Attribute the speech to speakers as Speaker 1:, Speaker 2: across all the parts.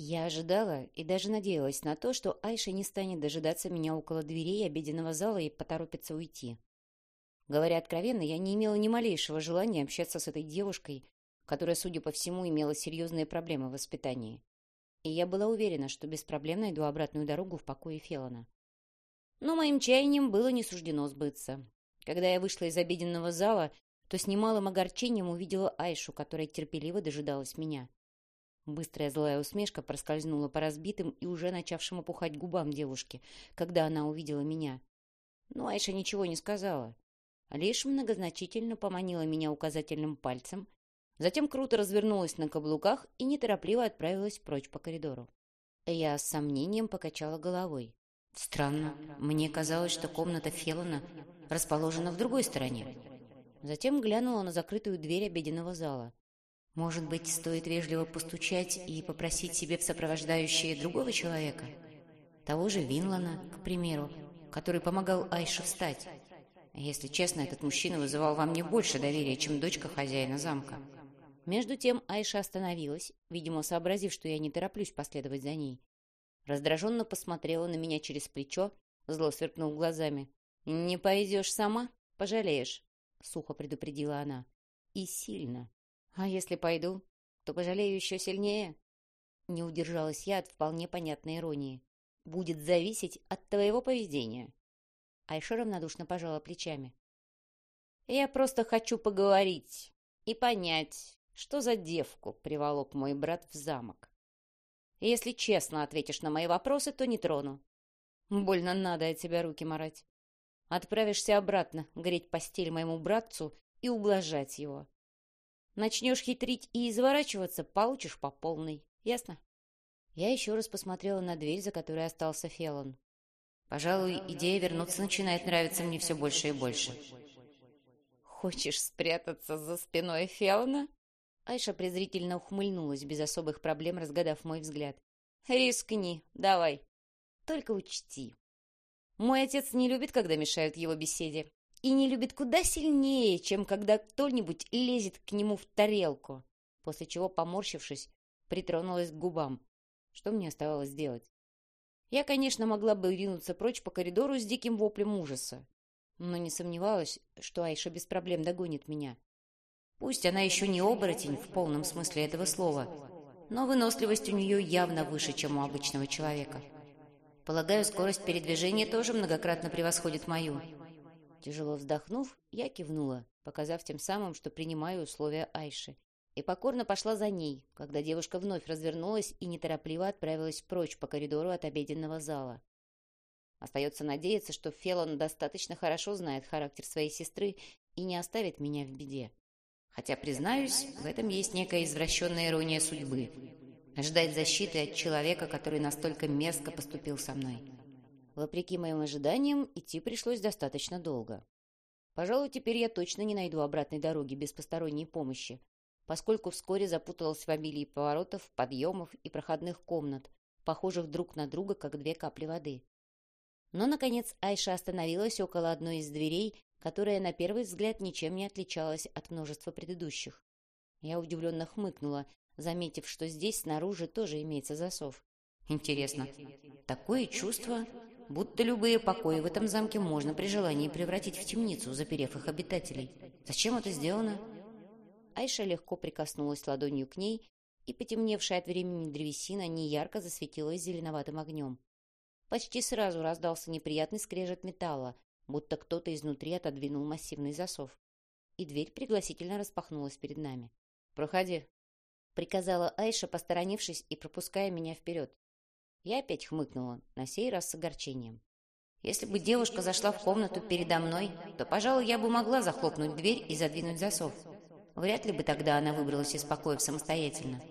Speaker 1: Я ожидала и даже надеялась на то, что Айша не станет дожидаться меня около дверей обеденного зала и поторопится уйти. Говоря откровенно, я не имела ни малейшего желания общаться с этой девушкой, которая, судя по всему, имела серьезные проблемы в воспитании. И я была уверена, что без проблем найду обратную дорогу в покое Фелона. Но моим чаянием было не суждено сбыться. Когда я вышла из обеденного зала, то с немалым огорчением увидела Айшу, которая терпеливо дожидалась меня. Быстрая злая усмешка проскользнула по разбитым и уже начавшим опухать губам девушки, когда она увидела меня. Но Айша ничего не сказала. Лишь многозначительно поманила меня указательным пальцем, затем круто развернулась на каблуках и неторопливо отправилась прочь по коридору. Я с сомнением покачала головой. Странно. Мне казалось, что комната Феллона расположена в другой стороне. Затем глянула на закрытую дверь обеденного зала. Может быть, стоит вежливо постучать и попросить себе в сопровождающие другого человека? Того же Винлана, к примеру, который помогал Айше встать. Если честно, этот мужчина вызывал во мне больше доверия, чем дочка хозяина замка. Между тем Айша остановилась, видимо, сообразив, что я не тороплюсь последовать за ней. Раздраженно посмотрела на меня через плечо, зло сверкнув глазами. «Не пойдешь сама? Пожалеешь», — сухо предупредила она. «И сильно». «А если пойду, то пожалею еще сильнее?» Не удержалась я от вполне понятной иронии. «Будет зависеть от твоего поведения». Айша равнодушно пожала плечами. «Я просто хочу поговорить и понять, что за девку приволок мой брат в замок. Если честно ответишь на мои вопросы, то не трону. Больно надо от тебя руки марать. Отправишься обратно греть постель моему братцу и ублажать его. Начнешь хитрить и изворачиваться, получишь по полной. Ясно? Я еще раз посмотрела на дверь, за которой остался Фелон. Пожалуй, идея вернуться начинает нравиться мне все больше и больше. «Хочешь спрятаться за спиной Фелона?» Айша презрительно ухмыльнулась, без особых проблем разгадав мой взгляд. «Рискни, давай. Только учти. Мой отец не любит, когда мешают его беседе и не любит куда сильнее, чем когда кто-нибудь лезет к нему в тарелку, после чего, поморщившись, притронулась к губам. Что мне оставалось делать? Я, конечно, могла бы ринуться прочь по коридору с диким воплем ужаса, но не сомневалась, что Айша без проблем догонит меня. Пусть она еще не оборотень в полном смысле этого слова, но выносливость у нее явно выше, чем у обычного человека. Полагаю, скорость передвижения тоже многократно превосходит мою. Тяжело вздохнув, я кивнула, показав тем самым, что принимаю условия Айши, и покорно пошла за ней, когда девушка вновь развернулась и неторопливо отправилась прочь по коридору от обеденного зала. Остается надеяться, что Фелон достаточно хорошо знает характер своей сестры и не оставит меня в беде. Хотя, признаюсь, в этом есть некая извращенная ирония судьбы. Ждать защиты от человека, который настолько мерзко поступил со мной. Вопреки моим ожиданиям, идти пришлось достаточно долго. Пожалуй, теперь я точно не найду обратной дороги без посторонней помощи, поскольку вскоре запуталась в обилии поворотов, подъемов и проходных комнат, похожих друг на друга, как две капли воды. Но, наконец, Айша остановилась около одной из дверей, которая на первый взгляд ничем не отличалась от множества предыдущих. Я удивленно хмыкнула, заметив, что здесь снаружи тоже имеется засов. Интересно, такое чувство, будто любые покои в этом замке можно при желании превратить в темницу, заперев их обитателей. Зачем это сделано? Айша легко прикоснулась ладонью к ней, и потемневшая от времени древесина неярко засветилась зеленоватым огнем. Почти сразу раздался неприятный скрежет металла, будто кто-то изнутри отодвинул массивный засов. И дверь пригласительно распахнулась перед нами. «Проходи», — приказала Айша, посторонившись и пропуская меня вперед. Я опять хмыкнула, на сей раз с огорчением. Если бы девушка зашла в комнату передо мной, то, пожалуй, я бы могла захлопнуть дверь и задвинуть засов. Вряд ли бы тогда она выбралась из покоев самостоятельно.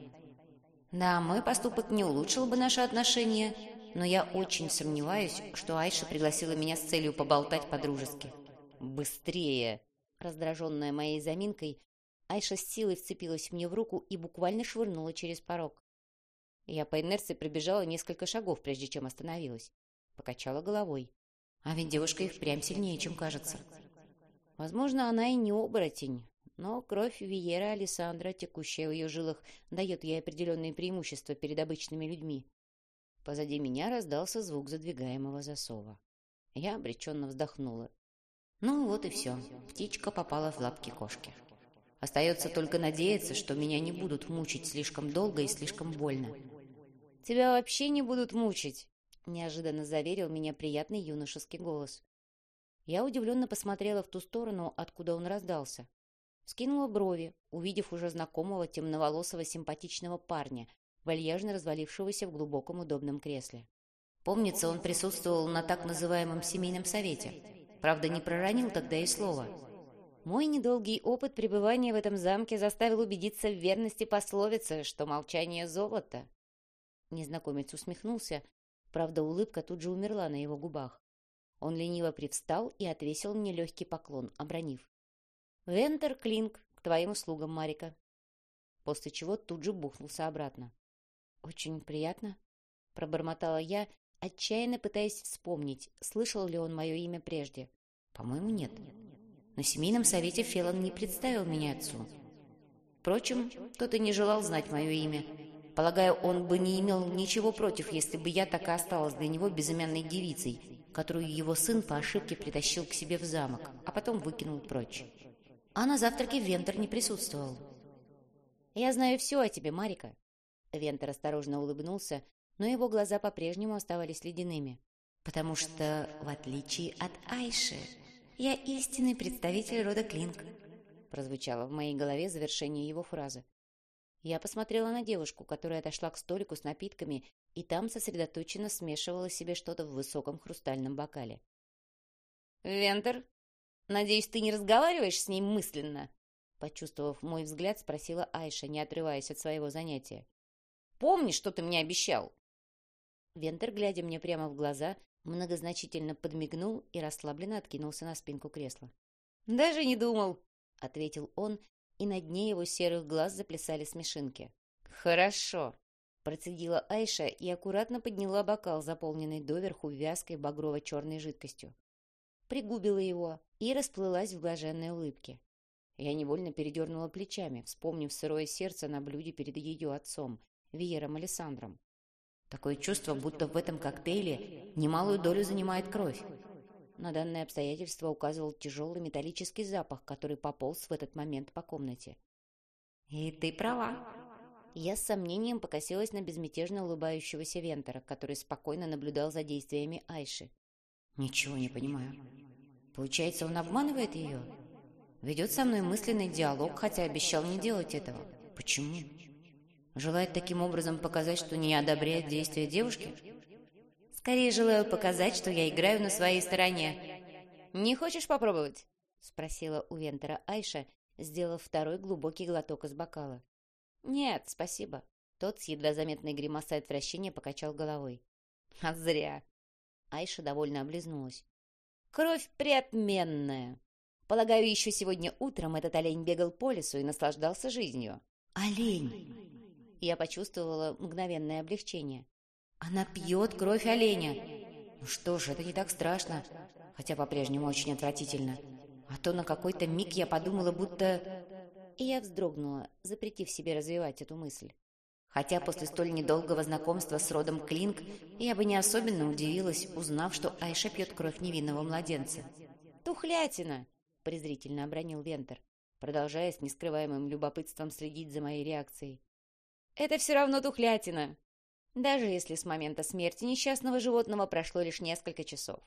Speaker 1: Да, мой поступок не улучшил бы наши отношения, но я очень сомневаюсь, что Айша пригласила меня с целью поболтать по-дружески. «Быстрее!» Раздраженная моей заминкой, Айша с силой вцепилась мне в руку и буквально швырнула через порог. Я по инерции пробежала несколько шагов, прежде чем остановилась. Покачала головой. А ведь девушка и впрямь сильнее, чем кажется. Возможно, она и не оборотень, Но кровь Виера Александра, текущая в ее жилах, дает ей определенные преимущества перед обычными людьми. Позади меня раздался звук задвигаемого засова. Я обреченно вздохнула. Ну вот и все. Птичка попала в лапки кошки. Остается только надеяться, что меня не будут мучить слишком долго и слишком больно. «Тебя вообще не будут мучить!» — неожиданно заверил меня приятный юношеский голос. Я удивленно посмотрела в ту сторону, откуда он раздался. Скинула брови, увидев уже знакомого темноволосого симпатичного парня, вальяжно развалившегося в глубоком удобном кресле. Помнится, он присутствовал на так называемом семейном совете. Правда, не проронил тогда и слова. Мой недолгий опыт пребывания в этом замке заставил убедиться в верности пословицы, что молчание — золото. Незнакомец усмехнулся, правда, улыбка тут же умерла на его губах. Он лениво привстал и отвесил мне легкий поклон, обронив. «Вентер Клинк, к твоим услугам, Марика». После чего тут же бухнулся обратно. «Очень приятно», — пробормотала я, отчаянно пытаясь вспомнить, слышал ли он мое имя прежде. «По-моему, нет. На семейном совете Фелон не представил меня отцу. Впрочем, тот и не желал знать мое имя, Полагаю, он бы не имел ничего против, если бы я так и осталась для него безымянной девицей, которую его сын по ошибке притащил к себе в замок, а потом выкинул прочь. А на завтраке Вентер не присутствовал. «Я знаю все о тебе, Марика». Вентер осторожно улыбнулся, но его глаза по-прежнему оставались ледяными. «Потому что, в отличие от Айши, я истинный представитель рода Клинк», прозвучало в моей голове завершение его фразы. Я посмотрела на девушку, которая отошла к столику с напитками, и там сосредоточенно смешивала себе что-то в высоком хрустальном бокале. «Вентер, надеюсь, ты не разговариваешь с ней мысленно?» Почувствовав мой взгляд, спросила Айша, не отрываясь от своего занятия. «Помни, что ты мне обещал!» Вентер, глядя мне прямо в глаза, многозначительно подмигнул и расслабленно откинулся на спинку кресла. «Даже не думал!» — ответил он и на дне его серых глаз заплясали смешинки. «Хорошо», — процедила Айша и аккуратно подняла бокал, заполненный доверху вязкой багрово-черной жидкостью. Пригубила его и расплылась в блаженной улыбке. Я невольно передернула плечами, вспомнив сырое сердце на блюде перед ее отцом, Виером Александром. Такое чувство, будто в этом коктейле немалую долю занимает кровь. На данное обстоятельство указывал тяжелый металлический запах, который пополз в этот момент по комнате. «И ты права». Я с сомнением покосилась на безмятежно улыбающегося Вентера, который спокойно наблюдал за действиями Айши. «Ничего не понимаю. Получается, он обманывает ее? Ведет со мной мысленный диалог, хотя обещал не делать этого. Почему? Желает таким образом показать, что не одобряет действия девушки?» Скорее желаю показать, что я играю на своей стороне. «Не хочешь попробовать?» — спросила у Вентера Айша, сделав второй глубокий глоток из бокала. «Нет, спасибо». Тот с едва заметной гримасой отвращения покачал головой. «А зря». Айша довольно облизнулась. «Кровь приотменная. Полагаю, еще сегодня утром этот олень бегал по лесу и наслаждался жизнью». «Олень!» Я почувствовала мгновенное облегчение. Она пьет кровь оленя. Ну что ж, это не так страшно, хотя по-прежнему очень отвратительно. А то на какой-то миг я подумала, будто... И я вздрогнула, запретив себе развивать эту мысль. Хотя после столь недолгого знакомства с родом Клинк я бы не особенно удивилась, узнав, что Айша пьет кровь невинного младенца. «Тухлятина!» — презрительно обронил Вентер, продолжая с нескрываемым любопытством следить за моей реакцией. «Это все равно тухлятина!» даже если с момента смерти несчастного животного прошло лишь несколько часов.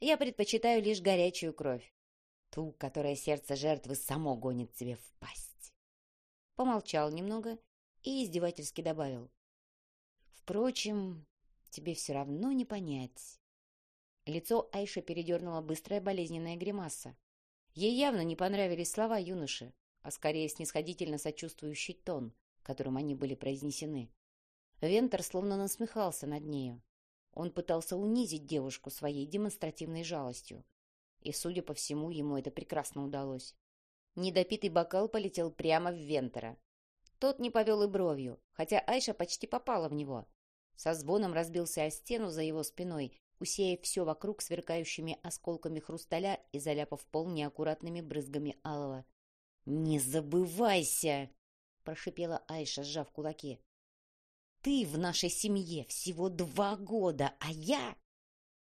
Speaker 1: Я предпочитаю лишь горячую кровь, ту, которая сердце жертвы само гонит тебе в пасть. Помолчал немного и издевательски добавил. Впрочем, тебе все равно не понять. Лицо Айши передернула быстрая болезненная гримаса. Ей явно не понравились слова юноши, а скорее снисходительно сочувствующий тон, которым они были произнесены. Вентер словно насмехался над нею. Он пытался унизить девушку своей демонстративной жалостью. И, судя по всему, ему это прекрасно удалось. Недопитый бокал полетел прямо в Вентера. Тот не повел и бровью, хотя Айша почти попала в него. Со звоном разбился о стену за его спиной, усеяв все вокруг сверкающими осколками хрусталя и заляпав пол неаккуратными брызгами алого. «Не забывайся!» — прошипела Айша, сжав кулаки. «Ты в нашей семье всего два года, а я...»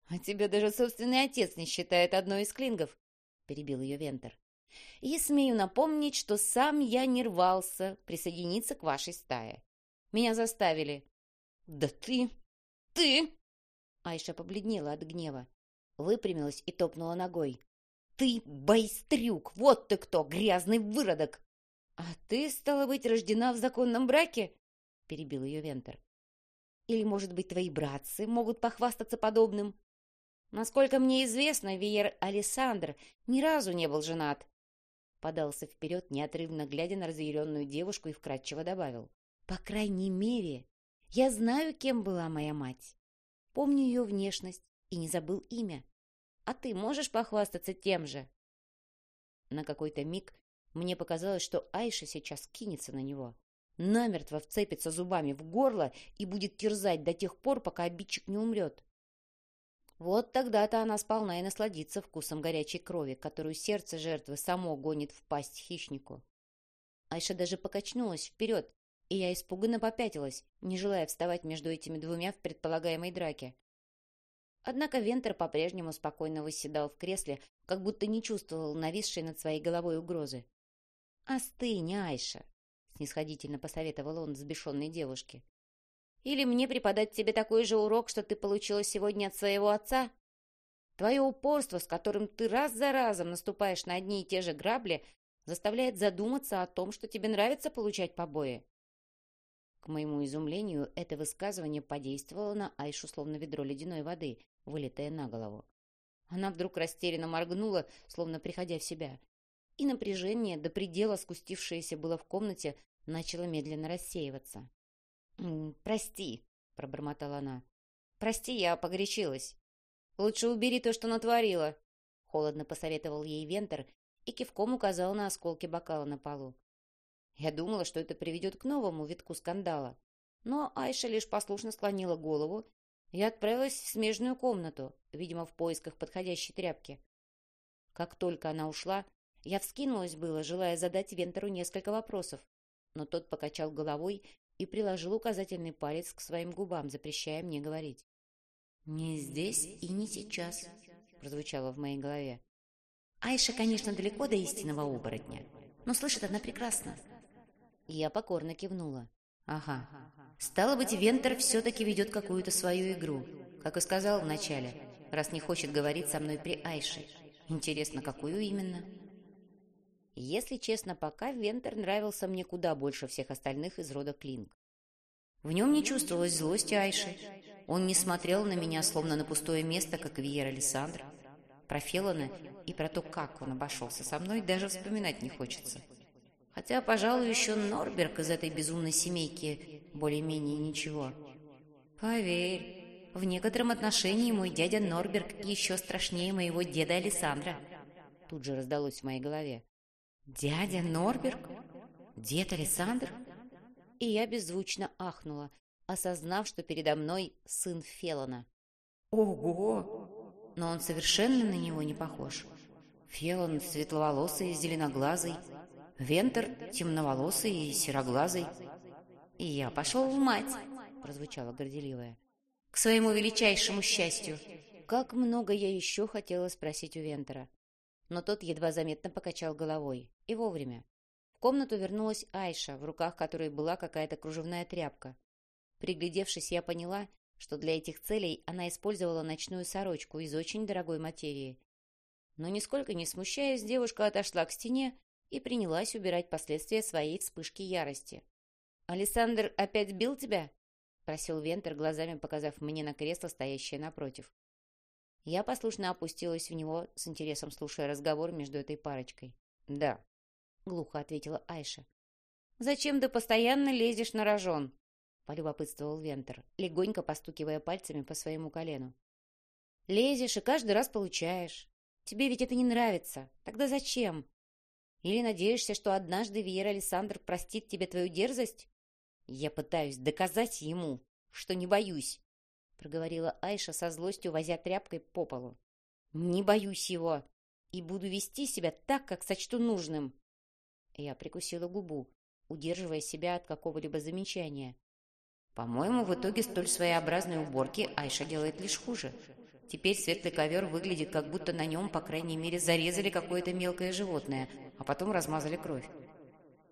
Speaker 1: «А тебя даже собственный отец не считает одной из клингов», — перебил ее Вентер. «И смею напомнить, что сам я не рвался присоединиться к вашей стае. Меня заставили». «Да ты... ты...» Айша побледнела от гнева, выпрямилась и топнула ногой. «Ты байстрюк! Вот ты кто, грязный выродок!» «А ты, стала быть, рождена в законном браке?» — перебил ее Вентер. «Или, может быть, твои братцы могут похвастаться подобным?» «Насколько мне известно, Виер Александр ни разу не был женат». Подался вперед, неотрывно глядя на разъяренную девушку и вкратчиво добавил. «По крайней мере, я знаю, кем была моя мать. Помню ее внешность и не забыл имя. А ты можешь похвастаться тем же?» На какой-то миг мне показалось, что Айша сейчас кинется на него, намертво вцепится зубами в горло и будет терзать до тех пор, пока обидчик не умрет. Вот тогда-то она сполна и насладится вкусом горячей крови, которую сердце жертвы само гонит в пасть хищнику. Айша даже покачнулась вперед, и я испуганно попятилась, не желая вставать между этими двумя в предполагаемой драке. Однако Вентер по-прежнему спокойно восседал в кресле, как будто не чувствовал нависшей над своей головой угрозы. «Остынь, Айша!» — снисходительно посоветовал он взбешенной девушке. «Или мне преподать тебе такой же урок, что ты получила сегодня от своего отца? Твое упорство, с которым ты раз за разом наступаешь на одни и те же грабли, заставляет задуматься о том, что тебе нравится получать побои. К моему изумлению, это высказывание подействовало на Айшу словно ведро ледяной воды, вылитое на голову. Она вдруг растерянно моргнула, словно приходя в себя. И напряжение, до предела скустившееся было в комнате, начало медленно рассеиваться. «Прости», — пробормотала она. «Прости, я погорячилась. Лучше убери то, что натворила», — холодно посоветовал ей Вентер и кивком указал на осколки бокала на полу. Я думала, что это приведет к новому витку скандала. Но Айша лишь послушно склонила голову и отправилась в смежную комнату, видимо, в поисках подходящей тряпки. Как только она ушла, я вскинулась было, желая задать Вентеру несколько вопросов, но тот покачал головой и приложил указательный палец к своим губам, запрещая мне говорить. «Не здесь и не сейчас», — прозвучало в моей голове. Айша, конечно, далеко до истинного оборотня, но слышит она прекрасно. Я покорно кивнула. Ага. Стало быть, Вентер все-таки ведет какую-то свою игру, как и сказал вначале, раз не хочет говорить со мной при Айше. Интересно, какую именно? Если честно, пока Вентер нравился мне куда больше всех остальных из рода Клинк. В нем не чувствовалось злости Айши. Он не смотрел на меня, словно на пустое место, как Виер Александр. Про Фелона и про то, как он обошелся со мной, даже вспоминать не хочется. Хотя, пожалуй, еще Норберг из этой безумной семейки более-менее ничего. Поверь, в некотором отношении мой дядя Норберг еще страшнее моего деда Александра. Тут же раздалось в моей голове. «Дядя Норберг? Дед Александр?» И я беззвучно ахнула, осознав, что передо мной сын Фелона. «Ого!» Но он совершенно на него не похож. Фелон светловолосый, зеленоглазый, Вентер темноволосый и сероглазый. «И я пошел в мать», — прозвучало горделивое. «К своему величайшему счастью!» Как много я еще хотела спросить у Вентера. Но тот едва заметно покачал головой. И вовремя. В комнату вернулась Айша, в руках которой была какая-то кружевная тряпка. Приглядевшись, я поняла, что для этих целей она использовала ночную сорочку из очень дорогой материи. Но нисколько не смущаясь, девушка отошла к стене и принялась убирать последствия своей вспышки ярости. «Александр опять бил тебя?» — просил Вентер, глазами показав мне на кресло, стоящее напротив. Я послушно опустилась в него, с интересом слушая разговор между этой парочкой. «Да», — глухо ответила Айша. «Зачем ты постоянно лезешь на рожон?» — полюбопытствовал Вентер, легонько постукивая пальцами по своему колену. «Лезешь и каждый раз получаешь. Тебе ведь это не нравится. Тогда зачем?» Или надеешься, что однажды Виер Александр простит тебе твою дерзость? Я пытаюсь доказать ему, что не боюсь, проговорила Айша со злостью, возя тряпкой по полу. Не боюсь его и буду вести себя так, как сочту нужным. Я прикусила губу, удерживая себя от какого-либо замечания. По-моему, в итоге столь своеобразной уборки Айша делает лишь хуже. Теперь светлый ковер выглядит, как будто на нем, по крайней мере, зарезали какое-то мелкое животное, а потом размазали кровь.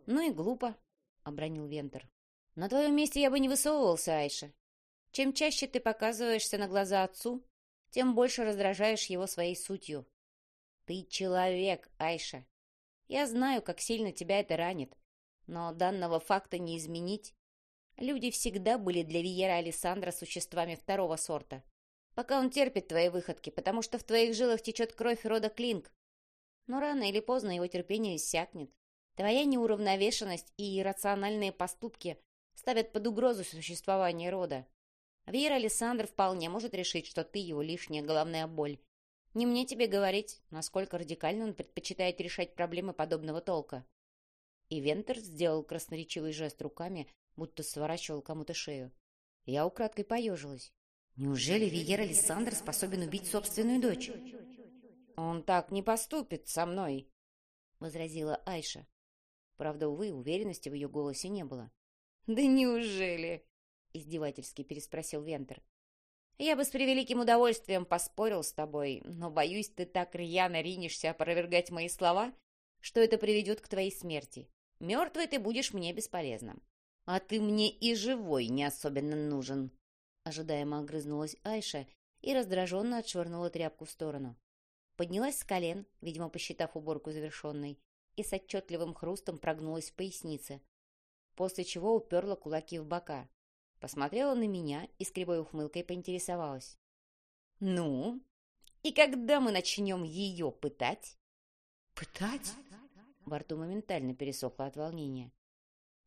Speaker 1: «Ну и глупо», — обронил Вентер. «На твоем месте я бы не высовывался, Айша. Чем чаще ты показываешься на глаза отцу, тем больше раздражаешь его своей сутью. Ты человек, Айша. Я знаю, как сильно тебя это ранит, но данного факта не изменить. Люди всегда были для Виера Александра существами второго сорта. Пока он терпит твои выходки, потому что в твоих жилах течет кровь рода Клинк. Но рано или поздно его терпение иссякнет. Твоя неуравновешенность и иррациональные поступки ставят под угрозу существование рода. Вера Александр вполне может решить, что ты его лишняя головная боль. Не мне тебе говорить, насколько радикально он предпочитает решать проблемы подобного толка. И Вентер сделал красноречивый жест руками, будто сворачивал кому-то шею. Я украдкой поежилась. Неужели Виер Александр способен убить собственную дочь? «Он так не поступит со мной», — возразила Айша. Правда, увы, уверенности в ее голосе не было. «Да неужели?» — издевательски переспросил Вентер. «Я бы с превеликим удовольствием поспорил с тобой, но, боюсь, ты так рьяно ринешься опровергать мои слова, что это приведет к твоей смерти. Мертвый ты будешь мне бесполезным. А ты мне и живой не особенно нужен». Ожидаемо огрызнулась Айша и раздраженно отшвырнула тряпку в сторону. Поднялась с колен, видимо, посчитав уборку завершенной, и с отчетливым хрустом прогнулась в пояснице, после чего уперла кулаки в бока. Посмотрела на меня и с кривой ухмылкой поинтересовалась. «Ну? И когда мы начнем ее пытать?» «Пытать?» Во рту моментально пересохло от волнения.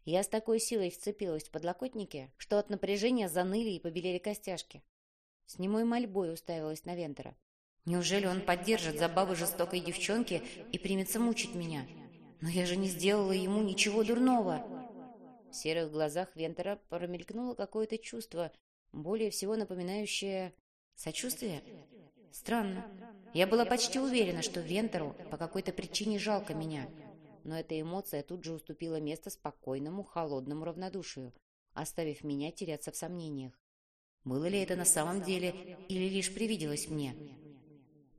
Speaker 1: Я с такой силой вцепилась в подлокотники, что от напряжения заныли и побелели костяшки. С немой мольбой уставилась на Вентера. Неужели он поддержит забавы жестокой девчонки и примется мучить меня? Но я же не сделала ему ничего дурного. В серых глазах Вентера промелькнуло какое-то чувство, более всего напоминающее сочувствие. Странно. Я была почти уверена, что Вентеру по какой-то причине жалко меня. Но эта эмоция тут же уступила место спокойному, холодному равнодушию, оставив меня теряться в сомнениях. Было ли это на самом деле или лишь привиделось мне?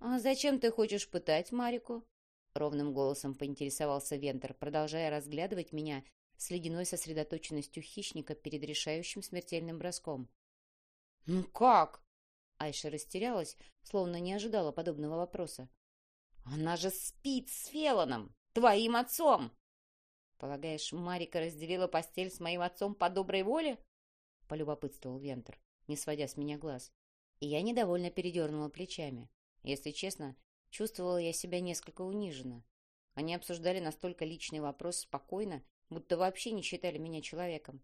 Speaker 1: «А зачем ты хочешь пытать Марику?» Ровным голосом поинтересовался Вентер, продолжая разглядывать меня с ледяной сосредоточенностью хищника перед решающим смертельным броском. «Ну как?» Айша растерялась, словно не ожидала подобного вопроса. «Она же спит с Фелоном, твоим отцом!» «Полагаешь, Марика разделила постель с моим отцом по доброй воле?» — полюбопытствовал Вентер, не сводя с меня глаз. И я недовольно передернула плечами. Если честно, чувствовала я себя несколько униженно. Они обсуждали настолько личный вопрос спокойно будто вообще не считали меня человеком.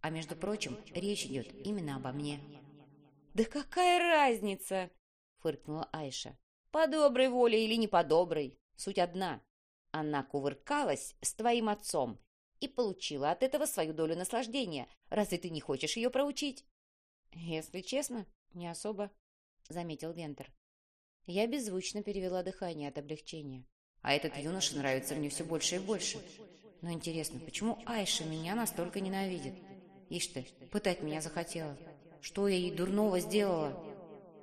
Speaker 1: А между прочим, речь идет именно обо мне. «Да какая разница?» — фыркнула Айша. «По доброй воле или не по доброй, суть одна. Она кувыркалась с твоим отцом и получила от этого свою долю наслаждения. Разве ты не хочешь ее проучить?» «Если честно, не особо», — заметил Вентер. Я беззвучно перевела дыхание от облегчения. А этот юноша нравится мне все больше и больше. Но интересно, почему Айша меня настолько ненавидит? Ишь ты, пытать меня захотела. Что я ей дурного сделала?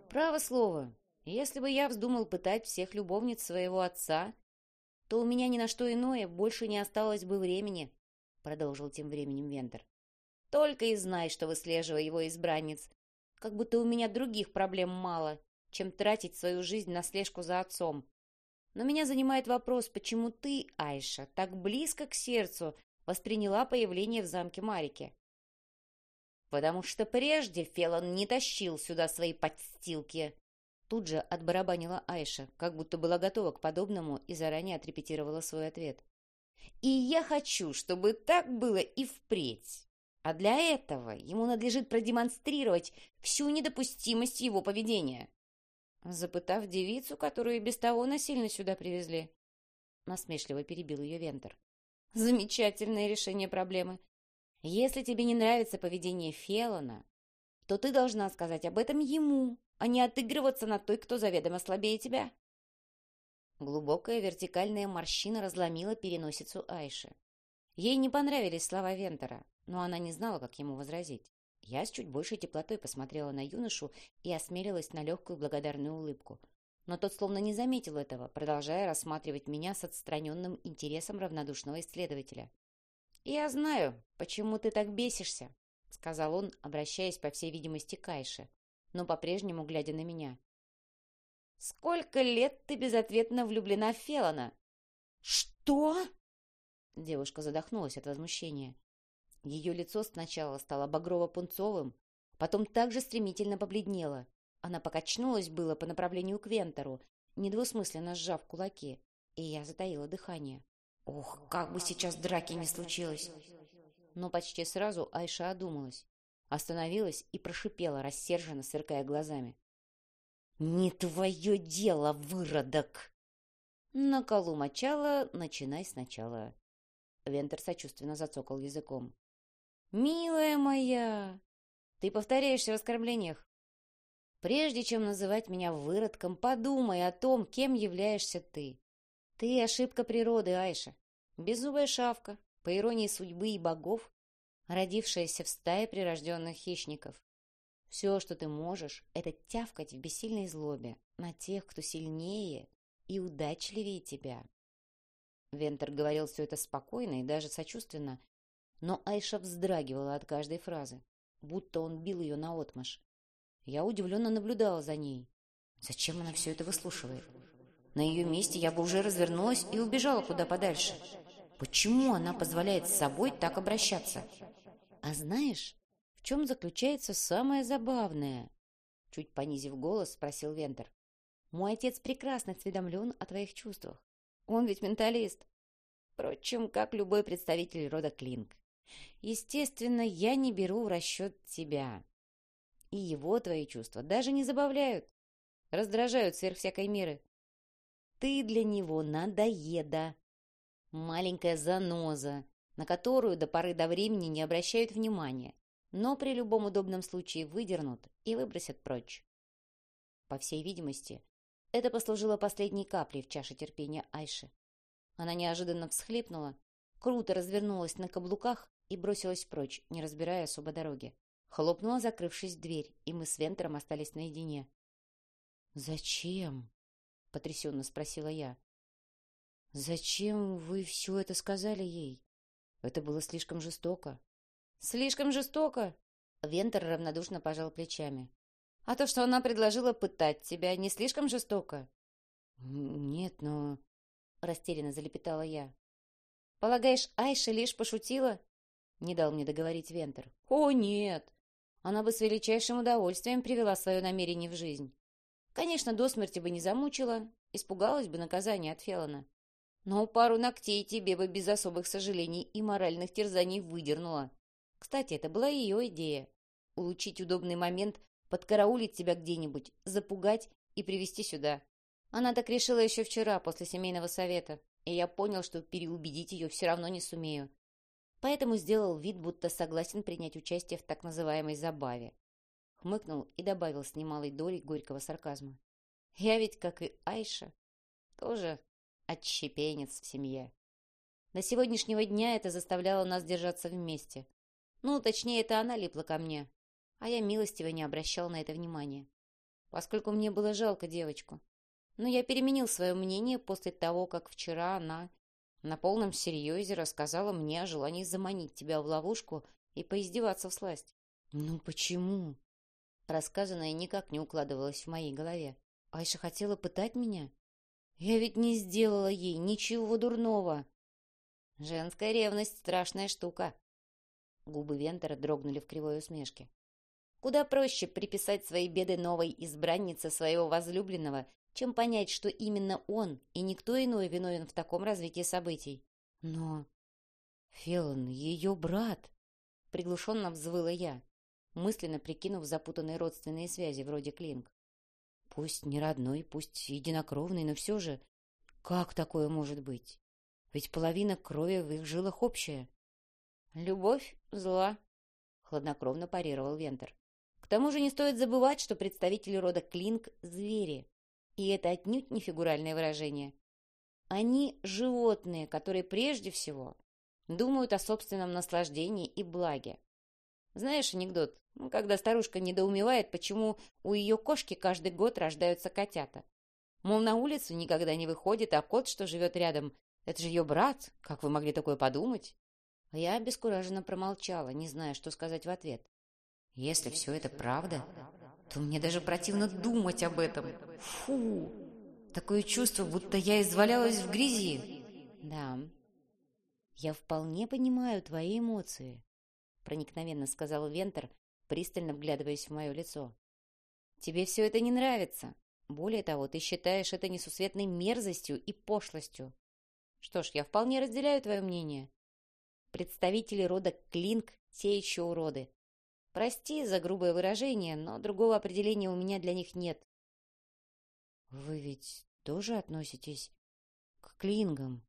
Speaker 1: Право слово, если бы я вздумал пытать всех любовниц своего отца, то у меня ни на что иное больше не осталось бы времени, продолжил тем временем Вентер. Только и знай, что выслеживая его избранниц, как будто у меня других проблем мало, чем тратить свою жизнь на слежку за отцом. Но меня занимает вопрос, почему ты, Айша, так близко к сердцу восприняла появление в замке Марики? Потому что прежде Фелон не тащил сюда свои подстилки. Тут же отбарабанила Айша, как будто была готова к подобному и заранее отрепетировала свой ответ. И я хочу, чтобы так было и впредь. А для этого ему надлежит продемонстрировать всю недопустимость его поведения. Запытав девицу, которую без того насильно сюда привезли. Насмешливо перебил ее Вентер. Замечательное решение проблемы. Если тебе не нравится поведение Фелона, то ты должна сказать об этом ему, а не отыгрываться на той, кто заведомо слабее тебя. Глубокая вертикальная морщина разломила переносицу Айши. Ей не понравились слова Вентера, но она не знала, как ему возразить. Я с чуть большей теплотой посмотрела на юношу и осмелилась на легкую благодарную улыбку. Но тот словно не заметил этого, продолжая рассматривать меня с отстраненным интересом равнодушного исследователя. «Я знаю, почему ты так бесишься», — сказал он, обращаясь, по всей видимости, к Айше, но по-прежнему глядя на меня. «Сколько лет ты безответно влюблена в Фелана?»
Speaker 2: «Что?»
Speaker 1: Девушка задохнулась от возмущения. Ее лицо сначала стало багрово-пунцовым, потом также стремительно побледнело. Она покачнулась было по направлению к Вентору, недвусмысленно сжав кулаки, и я затаила дыхание.
Speaker 2: Ох, как бы сейчас драки не случилось!
Speaker 1: Но почти сразу Айша одумалась, остановилась и прошипела, рассерженно сверкая глазами.
Speaker 2: «Не твое дело, выродок!»
Speaker 1: «На колу мочала, начинай сначала». Вентер сочувственно зацокал языком. «Милая моя, ты повторяешься в оскорблениях. Прежде чем называть меня выродком, подумай о том, кем являешься ты. Ты ошибка природы, Айша. Беззубая шавка, по иронии судьбы и богов, родившаяся в стае прирожденных хищников. Все, что ты можешь, это тявкать в бессильной злобе на тех, кто сильнее и удачливее тебя. Вентер говорил все это спокойно и даже сочувственно, но Айша вздрагивала от каждой фразы, будто он бил ее наотмашь. Я удивленно наблюдала за ней. Зачем она все это выслушивает? На ее месте я бы уже развернулась и убежала куда подальше. Почему она позволяет с собой так обращаться? А знаешь, в чем заключается самое забавное? Чуть понизив голос, спросил Вентер. Мой отец прекрасно осведомлен о твоих чувствах. Он ведь менталист. Впрочем, как любой представитель рода Клинк. Естественно, я не беру в расчет тебя. И его твои чувства даже не забавляют. Раздражают сверх всякой меры. Ты для него надоеда. Маленькая заноза, на которую до поры до времени не обращают внимания, но при любом удобном случае выдернут и выбросят прочь. По всей видимости, это послужило последней каплей в чаше терпения Айши. Она неожиданно всхлипнула, круто развернулась на каблуках и бросилась прочь, не разбирая особо дороги. Хлопнула, закрывшись дверь, и мы с Вентером остались наедине.
Speaker 2: «Зачем?» — потрясенно спросила я. «Зачем вы все это сказали ей? Это было слишком жестоко».
Speaker 1: «Слишком жестоко?» Вентер равнодушно пожал плечами. «А то, что она предложила пытать тебя, не слишком жестоко?»
Speaker 2: «Нет, но...»
Speaker 1: — растерянно залепетала я. «Полагаешь, Айша лишь пошутила?» Не дал мне договорить Вентер. «О, нет! Она бы с величайшим удовольствием привела свое намерение в жизнь. Конечно, до смерти бы не замучила, испугалась бы наказания от Феллона. Но пару ногтей тебе бы без особых сожалений и моральных терзаний выдернула. Кстати, это была ее идея. Улучшить удобный момент, подкараулить тебя где-нибудь, запугать и привести сюда. Она так решила еще вчера, после семейного совета, и я понял, что переубедить ее все равно не сумею. Поэтому сделал вид, будто согласен принять участие в так называемой забаве. Хмыкнул и добавил с немалой долей горького сарказма. Я ведь, как и Айша, тоже отщепенец в семье. До сегодняшнего дня это заставляло нас держаться вместе. Ну, точнее, это она липла ко мне, а я милостиво не обращал на это внимания, поскольку мне было жалко девочку. Но я переменил свое мнение после того, как вчера она на полном серьезе рассказала мне о желании заманить тебя в ловушку и поиздеваться в сласть.
Speaker 2: «Ну почему?»
Speaker 1: Рассказанное никак не укладывалось в моей голове. Айша хотела пытать меня? Я ведь не сделала ей ничего дурного. Женская ревность — страшная штука. Губы Вентера дрогнули в кривой усмешке. Куда проще приписать свои беды новой избраннице своего возлюбленного, чем понять, что именно он и никто иной виновен в таком развитии событий.
Speaker 2: Но... Феллон, ее брат!
Speaker 1: Приглушенно взвыла я, мысленно прикинув запутанные родственные связи вроде Клинк.
Speaker 2: Пусть не родной, пусть единокровный, но все же... Как такое может быть? Ведь половина крови в их жилах общая.
Speaker 1: «Любовь зла», — хладнокровно парировал Вентер. «К тому же не стоит забывать, что представители рода Клинк — звери. И это отнюдь не фигуральное выражение. Они животные, которые прежде всего думают о собственном наслаждении и благе. Знаешь анекдот, ну, когда старушка недоумевает, почему у ее кошки каждый год рождаются котята. Мол, на улицу никогда не выходит, а кот, что живет рядом, это же ее брат. Как вы могли такое подумать? А я обескураженно промолчала, не зная, что сказать в ответ. Если все это правда, то мне даже противно думать об этом. Фу! Такое чувство, будто я извалялась в грязи. Да, я вполне понимаю твои эмоции, проникновенно сказал Вентер, пристально вглядываясь в мое лицо. Тебе все это не нравится. Более того, ты считаешь это несусветной мерзостью и пошлостью. Что ж, я вполне разделяю твое мнение. Представители рода Клинк – те еще уроды. Прости за грубое выражение, но другого определения у меня для них нет. Вы ведь тоже относитесь к Клингам?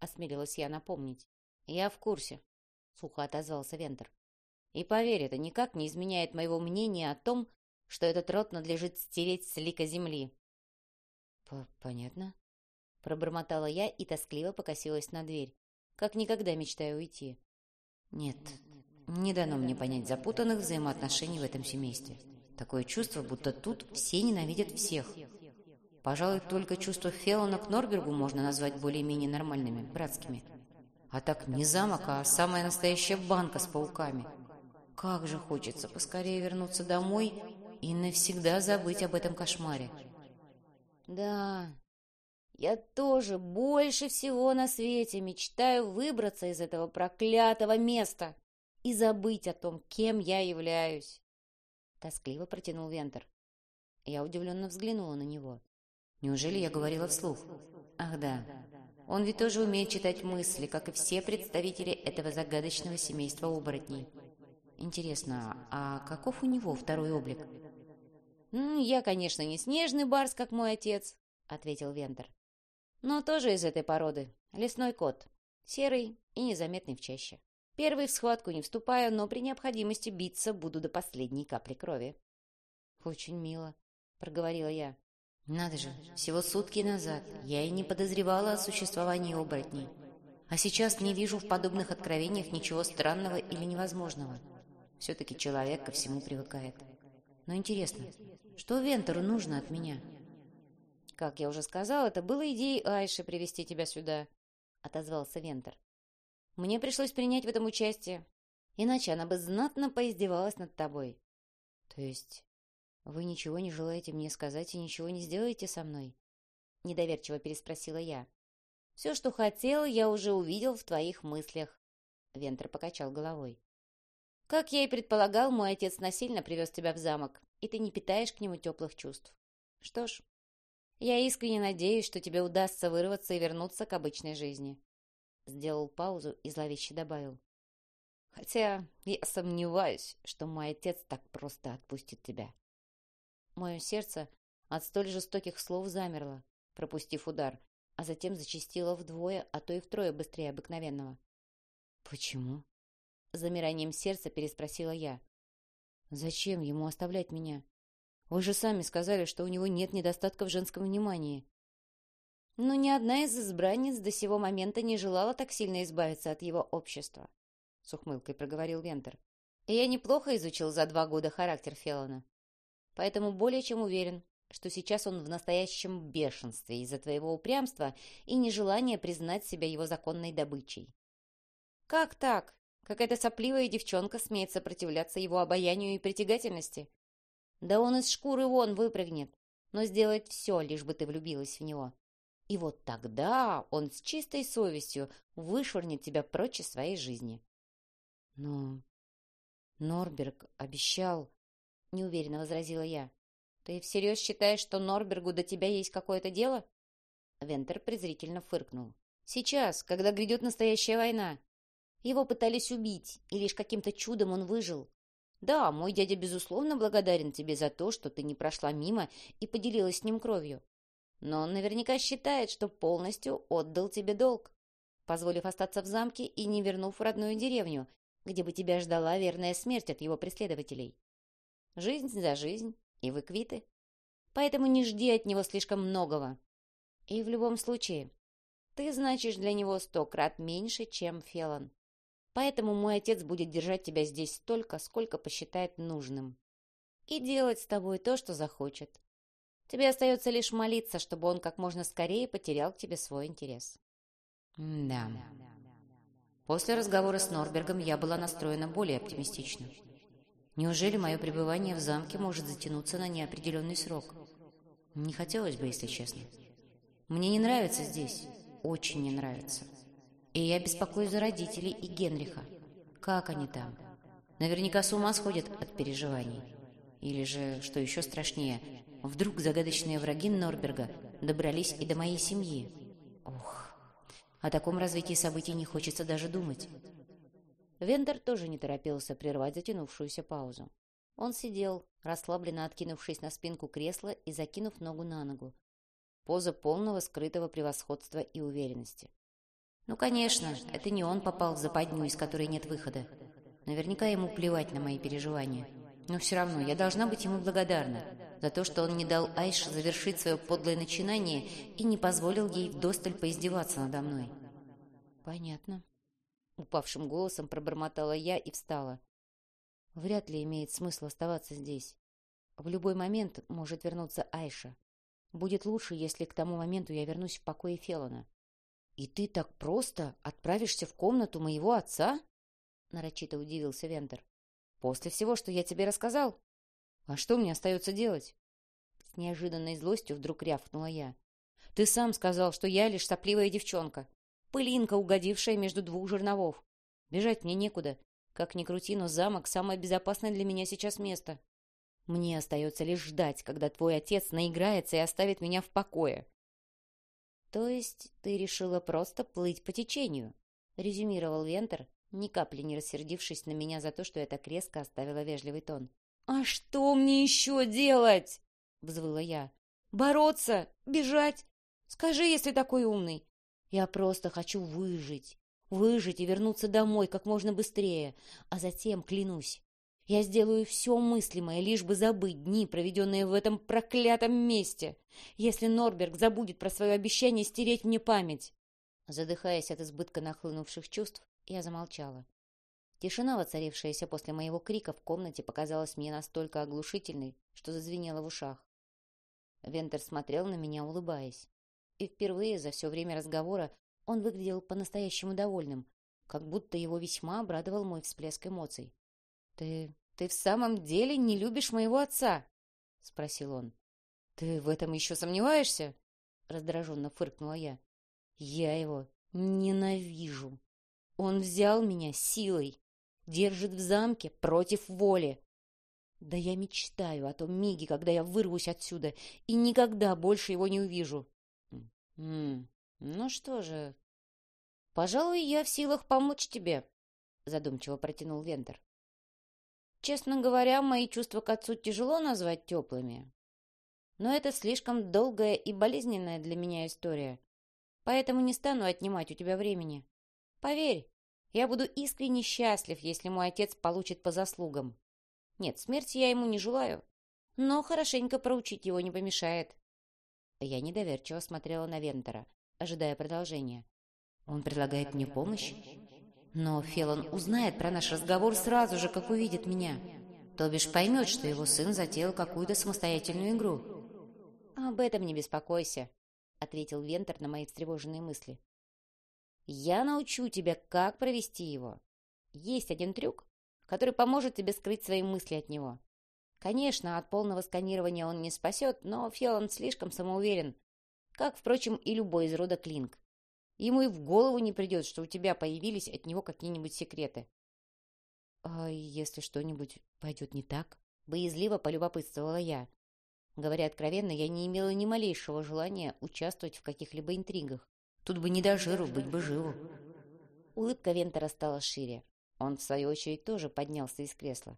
Speaker 1: Осмелилась я напомнить. Я в курсе, сухо отозвался Вентер. И поверь, это никак не изменяет моего мнения о том, что этот род надлежит стереть с лика земли. — Понятно. Пробормотала я и тоскливо покосилась на дверь. Как никогда мечтаю уйти. Нет, не дано мне понять запутанных взаимоотношений в этом семействе. Такое чувство, будто тут все ненавидят всех. Пожалуй, только чувство Феллона к Норбергу можно назвать более-менее нормальными, братскими. А так не замок, а самая настоящая банка с пауками. Как же хочется поскорее вернуться домой и навсегда забыть об этом кошмаре. Да, я тоже больше всего на свете мечтаю выбраться из этого проклятого места и забыть о том, кем я являюсь. Тоскливо протянул Вентер. Я удивленно взглянула на него. Неужели я говорила вслух? Ах да, он ведь тоже умеет читать мысли, как и все представители этого загадочного семейства оборотней. Интересно, а каков у него второй облик? «Я, конечно, не снежный барс, как мой отец», — ответил Вентер. «Но тоже из этой породы. Лесной кот. Серый и незаметный в чаще. Первый в схватку не вступаю, но при необходимости биться буду до последней капли крови». «Очень мило», — проговорила я. «Надо же, всего сутки назад я и не подозревала о существовании оборотней. А сейчас не вижу в подобных откровениях ничего странного или невозможного. Все-таки человек ко всему привыкает. Но интересно, что Вентеру нужно от меня?» «Как я уже сказал, это было идеей Айши привести тебя сюда», — отозвался Вентер. «Мне пришлось принять в этом участие, иначе она бы знатно поиздевалась над тобой». «То есть вы ничего не желаете мне сказать и ничего не сделаете со мной?» — недоверчиво переспросила я. «Все, что хотел, я уже увидел в твоих мыслях», — Вентер покачал головой. «Как я и предполагал, мой отец насильно привез тебя в замок, и ты не питаешь к нему теплых чувств. Что ж, я искренне надеюсь, что тебе удастся вырваться и вернуться к обычной жизни. Сделал паузу и зловеще добавил. Хотя я сомневаюсь, что мой отец так просто отпустит тебя. Мое сердце от столь жестоких слов замерло, пропустив удар, а затем зачастило вдвое, а то и втрое быстрее обыкновенного. «Почему?» Замиранием сердца переспросила я. «Зачем ему оставлять меня? Вы же сами сказали, что у него нет недостатка в женском внимании. Но ни одна из избранниц до сего момента не желала так сильно избавиться от его общества, — с ухмылкой проговорил Вентер. Я неплохо изучил за два года характер Феллона. Поэтому более чем уверен, что сейчас он в настоящем бешенстве из-за твоего упрямства и нежелания признать себя его законной добычей. Как так? Какая-то сопливая девчонка смеет сопротивляться его обаянию и притягательности? Да он из шкуры вон выпрыгнет, но сделает все, лишь бы ты влюбилась в него. И вот тогда он с чистой совестью вышвырнет тебя прочь из своей жизни. Но Норберг обещал, неуверенно возразила я. Ты всерьез считаешь, что Норбергу до тебя есть какое-то дело? Вентер презрительно фыркнул. Сейчас, когда грядет настоящая война. Его пытались убить, и лишь каким-то чудом он выжил. Да, мой дядя, безусловно, благодарен тебе за то, что ты не прошла мимо и поделилась с ним кровью. Но он наверняка считает, что полностью отдал тебе долг, позволив остаться в замке и не вернув в родную деревню, где бы тебя ждала верная смерть от его преследователей. Жизнь за жизнь, и вы квиты. Поэтому не жди от него слишком многого. И в любом случае, Ты значишь для него сто крат меньше, чем Фелон. Поэтому мой отец будет держать тебя здесь столько, сколько посчитает нужным. И делать с тобой то, что захочет. Тебе остается лишь молиться, чтобы он как можно скорее потерял к тебе свой интерес.
Speaker 2: Да. После разговора с Норбергом я была настроена более оптимистично. Неужели мое пребывание в замке может затянуться на неопределенный срок? Не хотелось бы, если честно. Мне не нравится здесь. Очень не нравится. И я беспокоюсь за родителей и Генриха. Как они там? Наверняка с ума сходят от переживаний. Или же, что еще страшнее, вдруг загадочные враги Норберга добрались и до моей семьи. Ох, о таком развитии событий не хочется даже думать.
Speaker 1: Вендер тоже не торопился прервать затянувшуюся паузу. Он сидел, расслабленно откинувшись на спинку кресла и закинув ногу на ногу. Поза полного скрытого превосходства и уверенности. Ну, конечно, это не он попал в западню, из которой нет выхода. Наверняка ему плевать на мои переживания. Но все равно я должна быть ему благодарна за то, что он не дал Айше завершить свое подлое начинание и не позволил ей вдосталь поиздеваться надо мной.
Speaker 2: «Понятно», — упавшим голосом пробормотала я и встала. «Вряд ли имеет смысл оставаться здесь. В любой момент может вернуться Айша. Будет лучше, если к тому моменту я вернусь в покое Фелона». «И ты так просто отправишься в комнату моего отца?» — нарочито удивился Вентер. После всего, что я тебе рассказал? А что мне остается делать? С неожиданной злостью вдруг рявкнула я. Ты сам сказал, что я лишь сопливая девчонка. Пылинка, угодившая между двух жерновов. Бежать мне некуда. Как ни крути, но замок — самое безопасное для меня сейчас место. Мне остается лишь ждать, когда твой отец наиграется и оставит меня в покое. — То есть ты решила просто плыть по течению? — резюмировал Вентер, ни капли не рассердившись на меня за то, что я так резко оставила вежливый тон. «А что мне еще делать?» — взвыла я. «Бороться? Бежать? Скажи, если такой умный. Я просто хочу выжить. Выжить и вернуться домой как можно быстрее. А затем, клянусь, я сделаю все мыслимое, лишь бы забыть дни, проведенные в этом проклятом месте. Если Норберг забудет про свое обещание стереть мне память. Задыхаясь от избытка нахлынувших чувств, я замолчала. Тишина, воцарившаяся после моего крика в комнате, показалась мне настолько оглушительной, что зазвенела в ушах. Вентер смотрел на меня, улыбаясь. И впервые за все время разговора он выглядел по-настоящему довольным, как будто его весьма обрадовал мой всплеск эмоций. «Ты... ты в самом деле не любишь моего отца?» — спросил он. «Ты в этом еще сомневаешься?» — раздраженно фыркнула я. «Я его ненавижу!» Он взял меня силой, держит в замке против воли. Да я мечтаю о том миге, когда я вырвусь отсюда и никогда больше его не увижу. М -м, ну что же, пожалуй, я в силах помочь тебе, задумчиво протянул Вентер. Честно говоря, мои чувства к отцу тяжело назвать теплыми. Но это слишком долгая и болезненная для меня история, поэтому не стану отнимать у тебя времени. Поверь, я буду искренне счастлив, если мой отец получит по заслугам. Нет, смерти я ему не желаю, но хорошенько проучить его не помешает. Я недоверчиво смотрела на Вентера, ожидая продолжения. Он предлагает мне помощь? Но Фелон узнает про наш разговор сразу же, как увидит меня. То бишь поймет, что его сын затеял какую-то самостоятельную игру. «Об этом не беспокойся», — ответил Вентер на мои встревоженные мысли. Я научу тебя, как провести его. Есть один трюк, который поможет тебе скрыть свои мысли от него. Конечно, от полного сканирования он не спасет, но Фелон слишком самоуверен, как, впрочем, и любой из рода Клинк. Ему и в голову не придет, что у тебя появились от него какие-нибудь секреты. «А если что-нибудь пойдет не так?» — боязливо полюбопытствовала я. Говоря откровенно, я не имела ни малейшего желания участвовать в каких-либо интригах. Тут бы не до жиру, быть бы живу. Улыбка Вентера стала шире. Он, в свою очередь, тоже поднялся из кресла.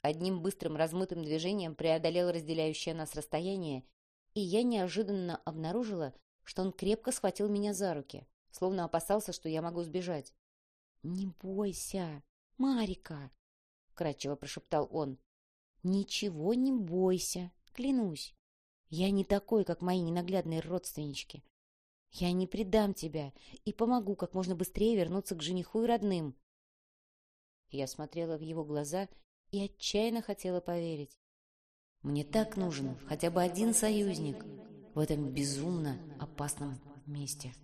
Speaker 2: Одним быстрым размытым движением преодолел разделяющее нас расстояние, и я неожиданно обнаружила, что он крепко схватил меня за руки, словно опасался, что я могу сбежать. «Не бойся, Марика!» — вкрадчиво прошептал он. «Ничего не бойся, клянусь. Я не такой, как мои ненаглядные родственнички. Я не предам тебя и помогу как можно быстрее вернуться к жениху и родным. Я смотрела в его глаза и отчаянно хотела поверить. Мне так нужен хотя бы один союзник в этом безумно опасном месте.